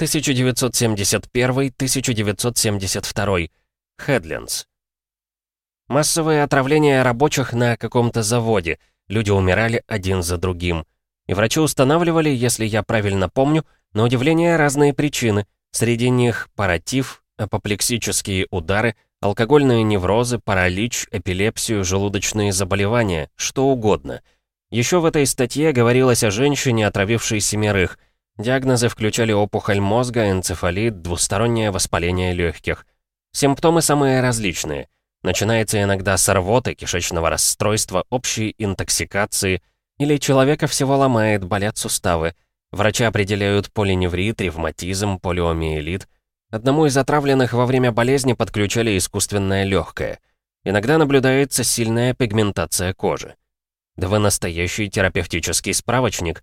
1971-1972. Хедлинс. Массовые отравления рабочих на каком-то заводе. Люди умирали один за другим. И врачи устанавливали, если я правильно помню, на удивление разные причины. Среди них паратив, апоплексические удары, алкогольные неврозы, паралич, эпилепсию, желудочные заболевания, что угодно. Еще в этой статье говорилось о женщине, отравившей семерых. Диагнозы включали опухоль мозга, энцефалит, двустороннее воспаление легких. Симптомы самые различные – Начинается иногда с рвоты, кишечного расстройства, общей интоксикации, или человека всего ломает, болят суставы. Врачи определяют полиневрит, ревматизм, полиомиелит. Одному из отравленных во время болезни подключали искусственное легкое. Иногда наблюдается сильная пигментация кожи. Да вы настоящий терапевтический справочник.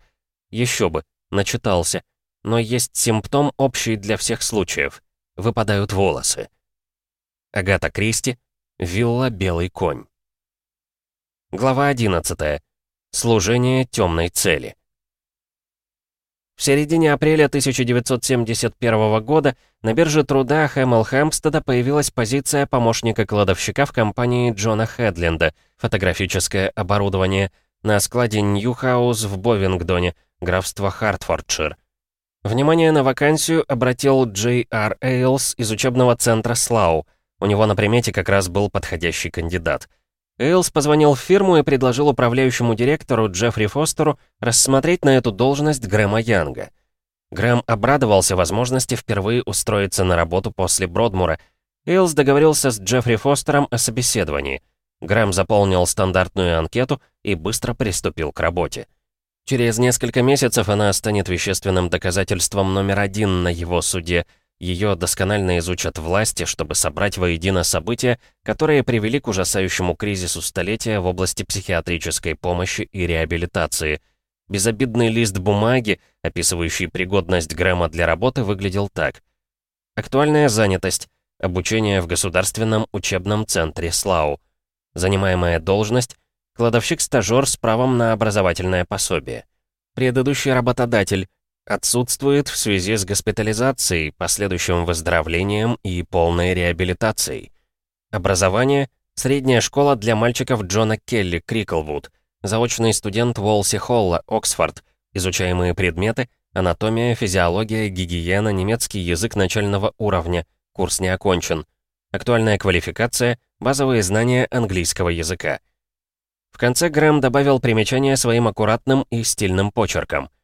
Еще бы, начитался. Но есть симптом общий для всех случаев. Выпадают волосы. Агата Кристи, Вилла «Белый конь». Глава 11. Служение темной цели. В середине апреля 1971 года на бирже труда Хэмл Хэмпстеда появилась позиция помощника кладовщика в компании Джона Хедленда «Фотографическое оборудование» на складе Ньюхаус в Бовингдоне, графство Хартфордшир. Внимание на вакансию обратил Джей Ар Эйлс из учебного центра Слау – у него на примете как раз был подходящий кандидат. Эйлс позвонил в фирму и предложил управляющему директору Джеффри Фостеру рассмотреть на эту должность Грэма Янга. Грэм обрадовался возможности впервые устроиться на работу после Бродмура. Эйлс договорился с Джеффри Фостером о собеседовании. Грэм заполнил стандартную анкету и быстро приступил к работе. Через несколько месяцев она станет вещественным доказательством номер один на его суде — ее досконально изучат власти, чтобы собрать воедино события, которые привели к ужасающему кризису столетия в области психиатрической помощи и реабилитации. Безобидный лист бумаги, описывающий пригодность Грэма для работы, выглядел так. Актуальная занятость. Обучение в Государственном учебном центре СЛАУ. Занимаемая должность. Кладовщик-стажер с правом на образовательное пособие. Предыдущий работодатель. Отсутствует в связи с госпитализацией, последующим выздоровлением и полной реабилитацией. Образование — средняя школа для мальчиков Джона Келли, Криклвуд, заочный студент Волси Холла, Оксфорд, изучаемые предметы — анатомия, физиология, гигиена, немецкий язык начального уровня, курс не окончен. Актуальная квалификация — базовые знания английского языка. В конце Грэм добавил примечание своим аккуратным и стильным почерком —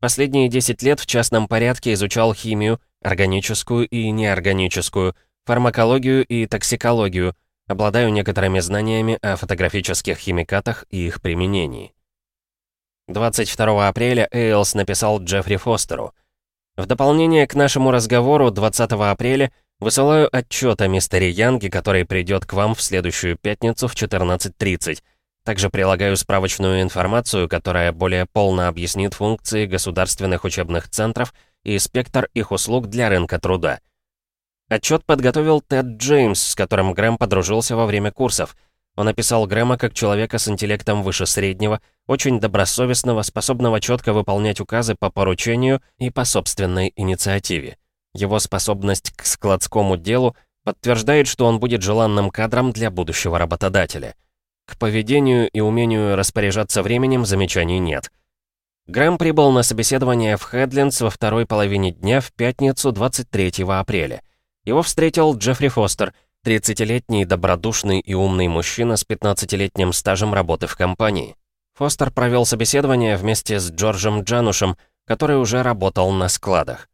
Последние 10 лет в частном порядке изучал химию, органическую и неорганическую, фармакологию и токсикологию, обладаю некоторыми знаниями о фотографических химикатах и их применении. 22 апреля Эйлс написал Джеффри Фостеру. В дополнение к нашему разговору 20 апреля высылаю отчет о мистере Янге, который придет к вам в следующую пятницу в 14.30. Также прилагаю справочную информацию, которая более полно объяснит функции государственных учебных центров и спектр их услуг для рынка труда. Отчет подготовил Тед Джеймс, с которым Грэм подружился во время курсов. Он описал Грэма как человека с интеллектом выше среднего, очень добросовестного, способного четко выполнять указы по поручению и по собственной инициативе. Его способность к складскому делу подтверждает, что он будет желанным кадром для будущего работодателя. К поведению и умению распоряжаться временем замечаний нет. Грэм прибыл на собеседование в Хедлинс во второй половине дня в пятницу 23 апреля. Его встретил Джеффри Фостер, 30-летний добродушный и умный мужчина с 15-летним стажем работы в компании. Фостер провел собеседование вместе с Джорджем Джанушем, который уже работал на складах.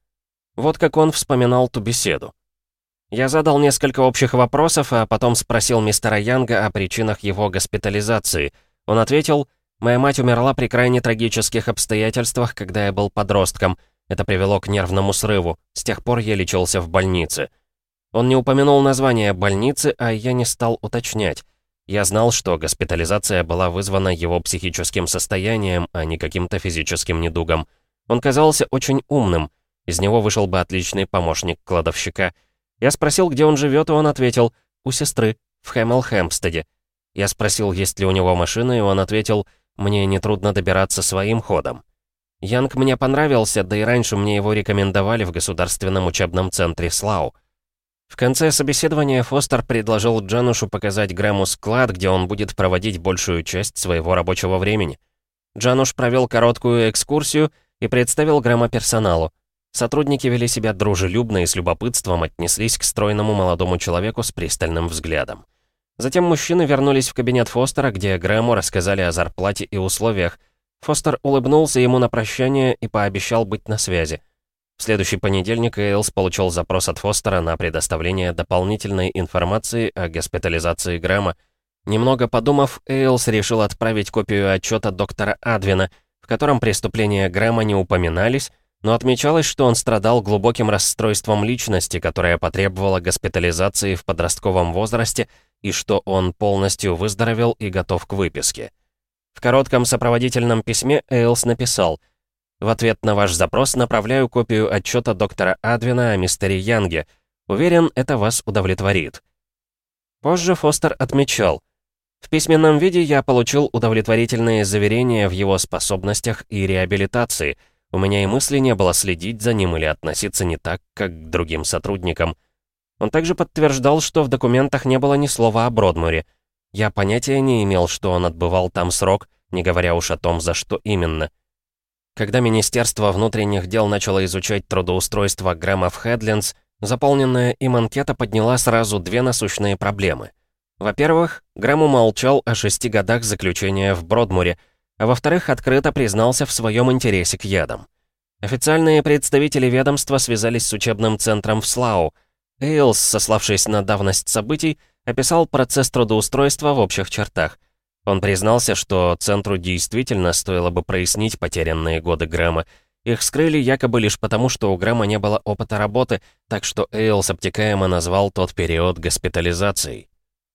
Вот как он вспоминал ту беседу. Я задал несколько общих вопросов, а потом спросил мистера Янга о причинах его госпитализации. Он ответил, «Моя мать умерла при крайне трагических обстоятельствах, когда я был подростком. Это привело к нервному срыву. С тех пор я лечился в больнице». Он не упомянул название больницы, а я не стал уточнять. Я знал, что госпитализация была вызвана его психическим состоянием, а не каким-то физическим недугом. Он казался очень умным. Из него вышел бы отличный помощник кладовщика — я спросил, где он живет, и он ответил, у сестры, в Хэмл-Хэмпстеде. Я спросил, есть ли у него машина, и он ответил, мне нетрудно добираться своим ходом. Янг мне понравился, да и раньше мне его рекомендовали в Государственном учебном центре СЛАУ. В конце собеседования Фостер предложил Джанушу показать Грэму склад, где он будет проводить большую часть своего рабочего времени. Джануш провел короткую экскурсию и представил Грэма персоналу. Сотрудники вели себя дружелюбно и с любопытством отнеслись к стройному молодому человеку с пристальным взглядом. Затем мужчины вернулись в кабинет Фостера, где Грэму рассказали о зарплате и условиях. Фостер улыбнулся ему на прощание и пообещал быть на связи. В следующий понедельник Эйлс получил запрос от Фостера на предоставление дополнительной информации о госпитализации Грэма. Немного подумав, Эйлс решил отправить копию отчета доктора Адвина, в котором преступления Грэма не упоминались, но отмечалось, что он страдал глубоким расстройством личности, которое потребовало госпитализации в подростковом возрасте, и что он полностью выздоровел и готов к выписке. В коротком сопроводительном письме Эйлс написал – в ответ на ваш запрос направляю копию отчета доктора Адвина о мистере Янге. Уверен, это вас удовлетворит. Позже Фостер отмечал, в письменном виде я получил удовлетворительные заверения в его способностях и реабилитации. У меня и мысли не было следить за ним или относиться не так, как к другим сотрудникам. Он также подтверждал, что в документах не было ни слова о Бродмуре. Я понятия не имел, что он отбывал там срок, не говоря уж о том, за что именно. Когда Министерство внутренних дел начало изучать трудоустройство Грэма в Хедлинс, заполненная им анкета подняла сразу две насущные проблемы. Во-первых, Грэм умолчал о шести годах заключения в Бродмуре, а во-вторых, открыто признался в своем интересе к ядам. Официальные представители ведомства связались с учебным центром в Слау. Эйлс, сославшись на давность событий, описал процесс трудоустройства в общих чертах. Он признался, что центру действительно стоило бы прояснить потерянные годы Грэма. Их скрыли якобы лишь потому, что у Грэма не было опыта работы, так что Эйлс обтекаемо назвал тот период госпитализацией.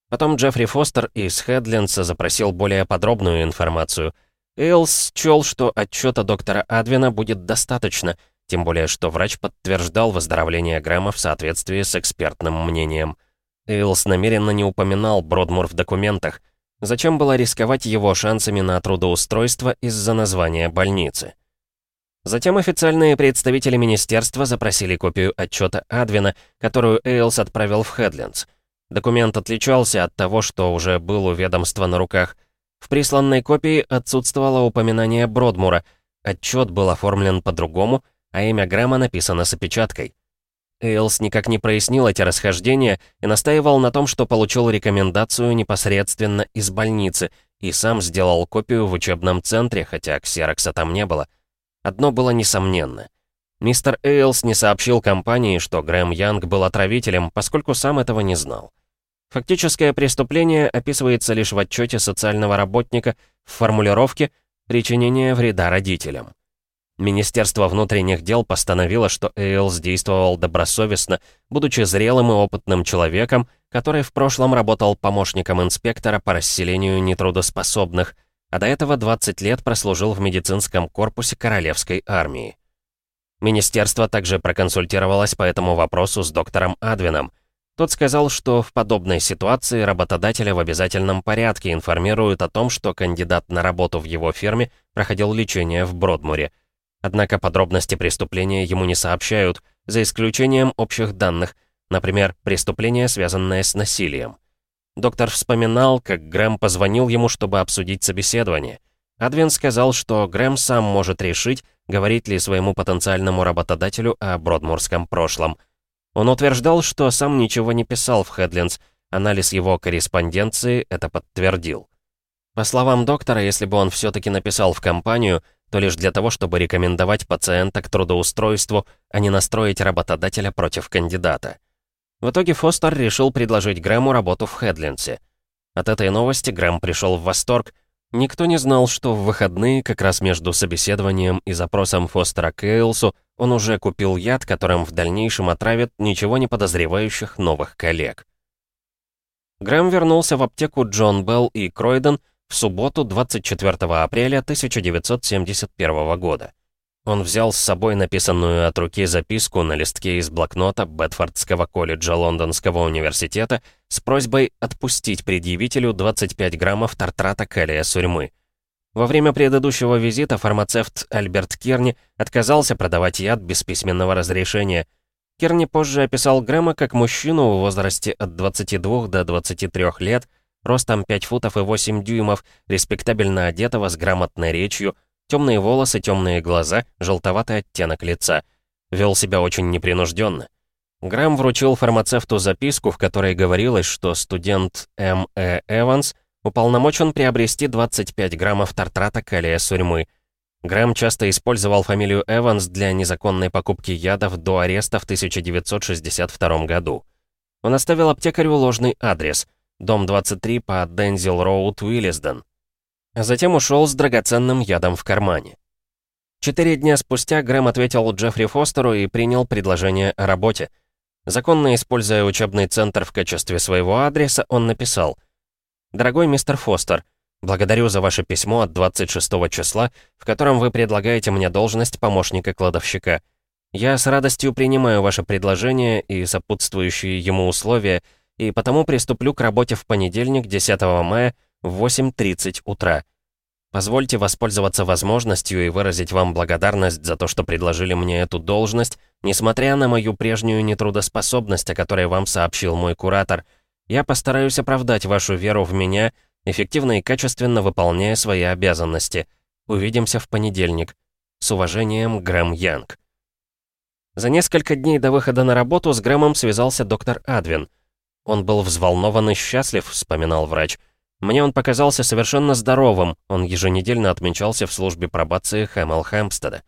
Потом Джеффри Фостер из Хедлинса запросил более подробную информацию. Эйлс счел, что отчета доктора Адвина будет достаточно, тем более что врач подтверждал выздоровление Грэма в соответствии с экспертным мнением. Эйлс намеренно не упоминал Бродмур в документах, Зачем было рисковать его шансами на трудоустройство из-за названия больницы? Затем официальные представители министерства запросили копию отчета Адвина, которую Эйлс отправил в Хедлендс. Документ отличался от того, что уже был у ведомства на руках. В присланной копии отсутствовало упоминание Бродмура, отчет был оформлен по-другому, а имя Грэма написано с опечаткой. Эйлс никак не прояснил эти расхождения и настаивал на том, что получил рекомендацию непосредственно из больницы и сам сделал копию в учебном центре, хотя ксерокса там не было. Одно было несомненно. Мистер Эйлс не сообщил компании, что Грэм Янг был отравителем, поскольку сам этого не знал. Фактическое преступление описывается лишь в отчете социального работника в формулировке «причинение вреда родителям». Министерство внутренних дел постановило, что Эйлс действовал добросовестно, будучи зрелым и опытным человеком, который в прошлом работал помощником инспектора по расселению нетрудоспособных, а до этого 20 лет прослужил в медицинском корпусе Королевской армии. Министерство также проконсультировалось по этому вопросу с доктором Адвином. Тот сказал, что в подобной ситуации работодателя в обязательном порядке информируют о том, что кандидат на работу в его фирме проходил лечение в Бродмуре – Однако подробности преступления ему не сообщают, за исключением общих данных, например, преступление, связанное с насилием. Доктор вспоминал, как Грэм позвонил ему, чтобы обсудить собеседование. Адвин сказал, что Грэм сам может решить, говорить ли своему потенциальному работодателю о бродмурском прошлом. Он утверждал, что сам ничего не писал в Хедлинс, анализ его корреспонденции это подтвердил. По словам доктора, если бы он все-таки написал в компанию, то лишь для того, чтобы рекомендовать пациента к трудоустройству, а не настроить работодателя против кандидата. В итоге Фостер решил предложить Грэму работу в Хедлинсе. От этой новости Грэм пришел в восторг. Никто не знал, что в выходные, как раз между собеседованием и запросом Фостера к Эйлсу, он уже купил яд, которым в дальнейшем отравит ничего не подозревающих новых коллег. Грэм вернулся в аптеку Джон Белл и Кройден в субботу 24 апреля 1971 года. Он взял с собой написанную от руки записку на листке из блокнота Бетфордского колледжа Лондонского университета с просьбой отпустить предъявителю 25 граммов тартрата калия сурьмы. Во время предыдущего визита фармацевт Альберт Кирни отказался продавать яд без письменного разрешения. Кирни позже описал Грэма как мужчину в возрасте от 22 до 23 лет, ростом 5 футов и 8 дюймов, респектабельно одетого с грамотной речью, темные волосы, темные глаза, желтоватый оттенок лица. Вел себя очень непринужденно. Грэм вручил фармацевту записку, в которой говорилось, что студент М. Э. Эванс уполномочен приобрести 25 граммов тартрата калия сурьмы. Грэм часто использовал фамилию Эванс для незаконной покупки ядов до ареста в 1962 году. Он оставил аптекарю ложный адрес – дом 23 по Дензил Роуд, Уиллисден. А затем ушел с драгоценным ядом в кармане. Четыре дня спустя Грэм ответил Джеффри Фостеру и принял предложение о работе. Законно используя учебный центр в качестве своего адреса, он написал «Дорогой мистер Фостер, благодарю за ваше письмо от 26 числа, в котором вы предлагаете мне должность помощника кладовщика. Я с радостью принимаю ваше предложение и сопутствующие ему условия, и потому приступлю к работе в понедельник, 10 мая, в 8.30 утра. Позвольте воспользоваться возможностью и выразить вам благодарность за то, что предложили мне эту должность, несмотря на мою прежнюю нетрудоспособность, о которой вам сообщил мой куратор. Я постараюсь оправдать вашу веру в меня, эффективно и качественно выполняя свои обязанности. Увидимся в понедельник. С уважением, Грэм Янг. За несколько дней до выхода на работу с Грэмом связался доктор Адвин. Он был взволнован и счастлив, вспоминал врач. Мне он показался совершенно здоровым, он еженедельно отмечался в службе пробации Хэмл Хэмпстеда.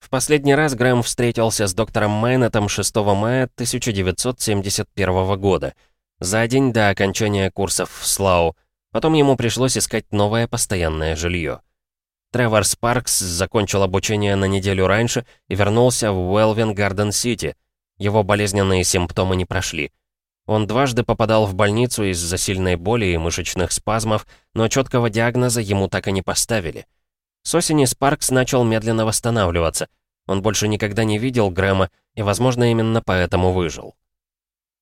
В последний раз Грэм встретился с доктором Майнетом 6 мая 1971 года, за день до окончания курсов в Слау. Потом ему пришлось искать новое постоянное жилье. Тревор Спаркс закончил обучение на неделю раньше и вернулся в Уэлвин Гарден-Сити. Его болезненные симптомы не прошли. Он дважды попадал в больницу из-за сильной боли и мышечных спазмов, но четкого диагноза ему так и не поставили. С осени Спаркс начал медленно восстанавливаться. Он больше никогда не видел Грэма и, возможно, именно поэтому выжил.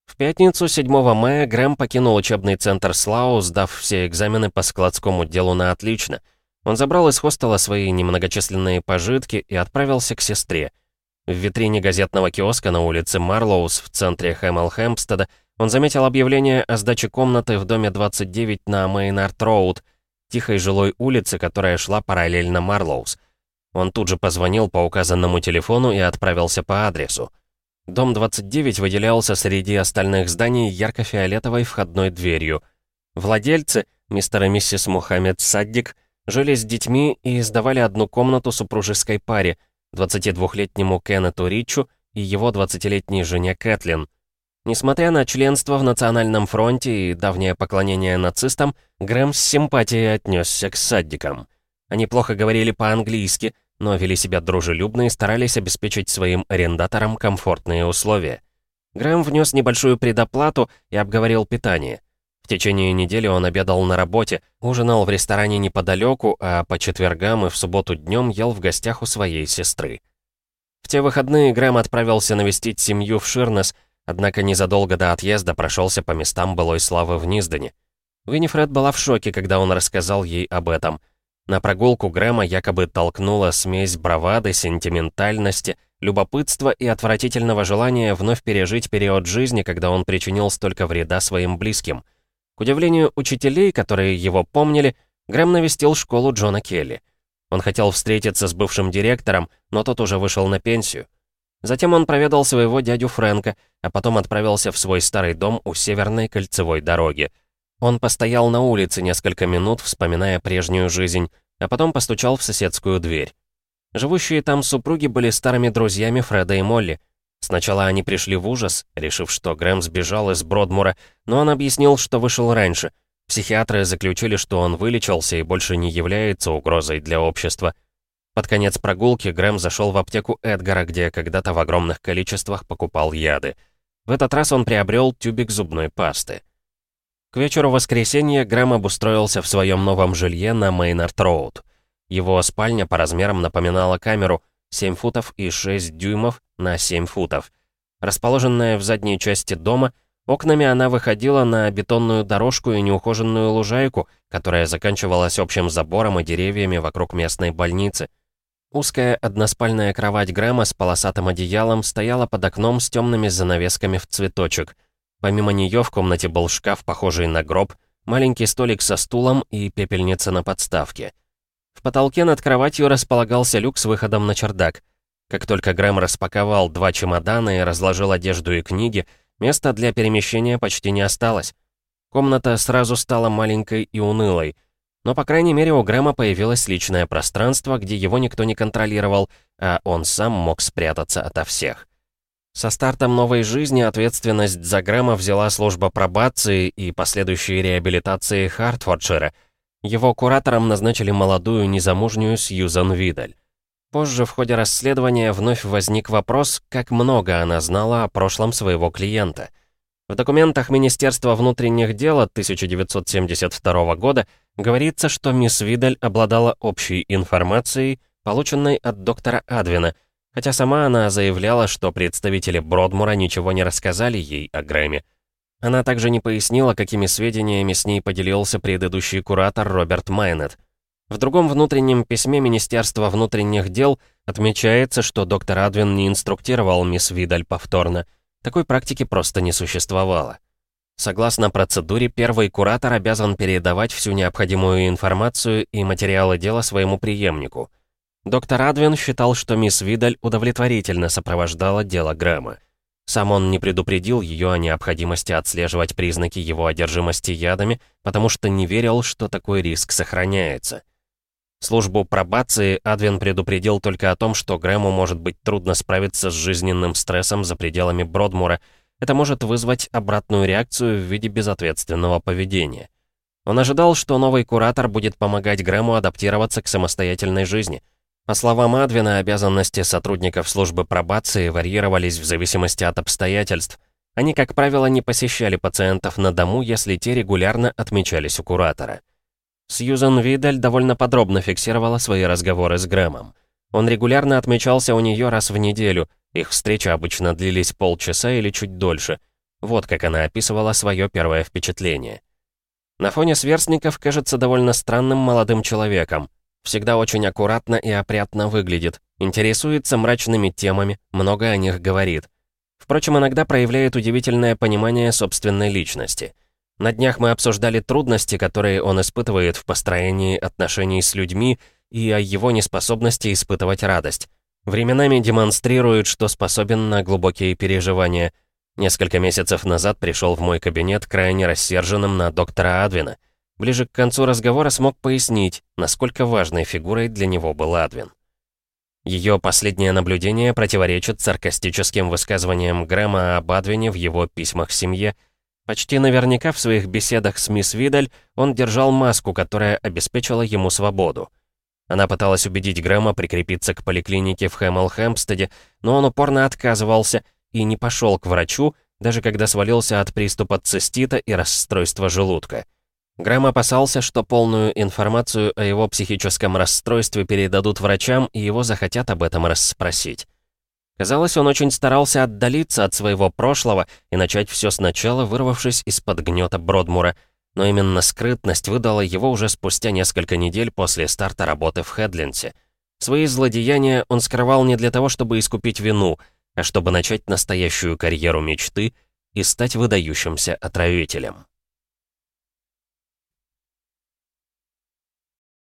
В пятницу, 7 мая, Грэм покинул учебный центр Слау, сдав все экзамены по складскому делу на отлично. Он забрал из хостела свои немногочисленные пожитки и отправился к сестре. В витрине газетного киоска на улице Марлоус в центре Хэмл-Хэмпстеда он заметил объявление о сдаче комнаты в доме 29 на Мейнард-Роуд, тихой жилой улице, которая шла параллельно Марлоус. Он тут же позвонил по указанному телефону и отправился по адресу. Дом 29 выделялся среди остальных зданий ярко-фиолетовой входной дверью. Владельцы, мистер и миссис Мухаммед Саддик, жили с детьми и сдавали одну комнату супружеской паре, 22-летнему Кеннету Ричу и его 20-летней жене Кэтлин – Несмотря на членство в Национальном фронте и давнее поклонение нацистам, Грэм с симпатией отнесся к саддикам. Они плохо говорили по-английски, но вели себя дружелюбно и старались обеспечить своим арендаторам комфортные условия. Грэм внес небольшую предоплату и обговорил питание. В течение недели он обедал на работе, ужинал в ресторане неподалеку, а по четвергам и в субботу днем ел в гостях у своей сестры. В те выходные Грэм отправился навестить семью в Ширнес, Однако незадолго до отъезда прошелся по местам былой славы в Низдане. Виннифред была в шоке, когда он рассказал ей об этом. На прогулку Грэма якобы толкнула смесь бравады, сентиментальности, любопытства и отвратительного желания вновь пережить период жизни, когда он причинил столько вреда своим близким. К удивлению учителей, которые его помнили, Грэм навестил школу Джона Келли. Он хотел встретиться с бывшим директором, но тот уже вышел на пенсию. Затем он проведал своего дядю Фрэнка, а потом отправился в свой старый дом у Северной кольцевой дороги. Он постоял на улице несколько минут, вспоминая прежнюю жизнь, а потом постучал в соседскую дверь. Живущие там супруги были старыми друзьями Фреда и Молли. Сначала они пришли в ужас, решив, что Грэм сбежал из Бродмура, но он объяснил, что вышел раньше. Психиатры заключили, что он вылечился и больше не является угрозой для общества. Под конец прогулки Грэм зашел в аптеку Эдгара, где когда-то в огромных количествах покупал яды. В этот раз он приобрел тюбик зубной пасты. К вечеру воскресенья Грэм обустроился в своем новом жилье на Мейнард-Роуд. Его спальня по размерам напоминала камеру 7 футов и 6 дюймов на 7 футов. Расположенная в задней части дома, Окнами она выходила на бетонную дорожку и неухоженную лужайку, которая заканчивалась общим забором и деревьями вокруг местной больницы. Узкая односпальная кровать Грэма с полосатым одеялом стояла под окном с темными занавесками в цветочек. Помимо нее в комнате был шкаф, похожий на гроб, маленький столик со стулом и пепельница на подставке. В потолке над кроватью располагался люк с выходом на чердак. Как только Грэм распаковал два чемодана и разложил одежду и книги, места для перемещения почти не осталось. Комната сразу стала маленькой и унылой. Но, по крайней мере, у Грэма появилось личное пространство, где его никто не контролировал, а он сам мог спрятаться ото всех. Со стартом новой жизни ответственность за Грэма взяла служба пробации и последующей реабилитации Хартфордшира. Его куратором назначили молодую незамужнюю Сьюзан Видаль. Позже в ходе расследования вновь возник вопрос, как много она знала о прошлом своего клиента. В документах Министерства внутренних дел от 1972 года говорится, что мисс Видаль обладала общей информацией, полученной от доктора Адвина, хотя сама она заявляла, что представители Бродмура ничего не рассказали ей о Грэме. Она также не пояснила, какими сведениями с ней поделился предыдущий куратор Роберт Майнет – в другом внутреннем письме Министерства внутренних дел отмечается, что доктор Адвин не инструктировал мисс Видаль повторно. Такой практики просто не существовало. Согласно процедуре, первый куратор обязан передавать всю необходимую информацию и материалы дела своему преемнику. Доктор Адвин считал, что мисс Видаль удовлетворительно сопровождала дело Грэма. Сам он не предупредил ее о необходимости отслеживать признаки его одержимости ядами, потому что не верил, что такой риск сохраняется. Службу пробации Адвин предупредил только о том, что Грэму может быть трудно справиться с жизненным стрессом за пределами Бродмура. Это может вызвать обратную реакцию в виде безответственного поведения. Он ожидал, что новый куратор будет помогать Грэму адаптироваться к самостоятельной жизни. По словам Адвина, обязанности сотрудников службы пробации варьировались в зависимости от обстоятельств. Они, как правило, не посещали пациентов на дому, если те регулярно отмечались у куратора. Сьюзан Видаль довольно подробно фиксировала свои разговоры с Грэмом. Он регулярно отмечался у нее раз в неделю, их встречи обычно длились полчаса или чуть дольше. Вот как она описывала свое первое впечатление. На фоне сверстников кажется довольно странным молодым человеком. Всегда очень аккуратно и опрятно выглядит, интересуется мрачными темами, много о них говорит. Впрочем, иногда проявляет удивительное понимание собственной личности — на днях мы обсуждали трудности, которые он испытывает в построении отношений с людьми и о его неспособности испытывать радость. Временами демонстрирует, что способен на глубокие переживания. Несколько месяцев назад пришел в мой кабинет крайне рассерженным на доктора Адвина. Ближе к концу разговора смог пояснить, насколько важной фигурой для него был Адвин. Ее последнее наблюдение противоречит саркастическим высказываниям Грэма об Адвине в его письмах семье – Почти наверняка в своих беседах с мисс Видаль он держал маску, которая обеспечила ему свободу. Она пыталась убедить Грэма прикрепиться к поликлинике в Хэмл-Хэмпстеде, но он упорно отказывался и не пошел к врачу, даже когда свалился от приступа цистита и расстройства желудка. Грэм опасался, что полную информацию о его психическом расстройстве передадут врачам и его захотят об этом расспросить. Казалось, он очень старался отдалиться от своего прошлого и начать все сначала, вырвавшись из-под гнета Бродмура. Но именно скрытность выдала его уже спустя несколько недель после старта работы в Хедлинсе. Свои злодеяния он скрывал не для того, чтобы искупить вину, а чтобы начать настоящую карьеру мечты и стать выдающимся отравителем.